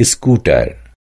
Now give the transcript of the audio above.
scooter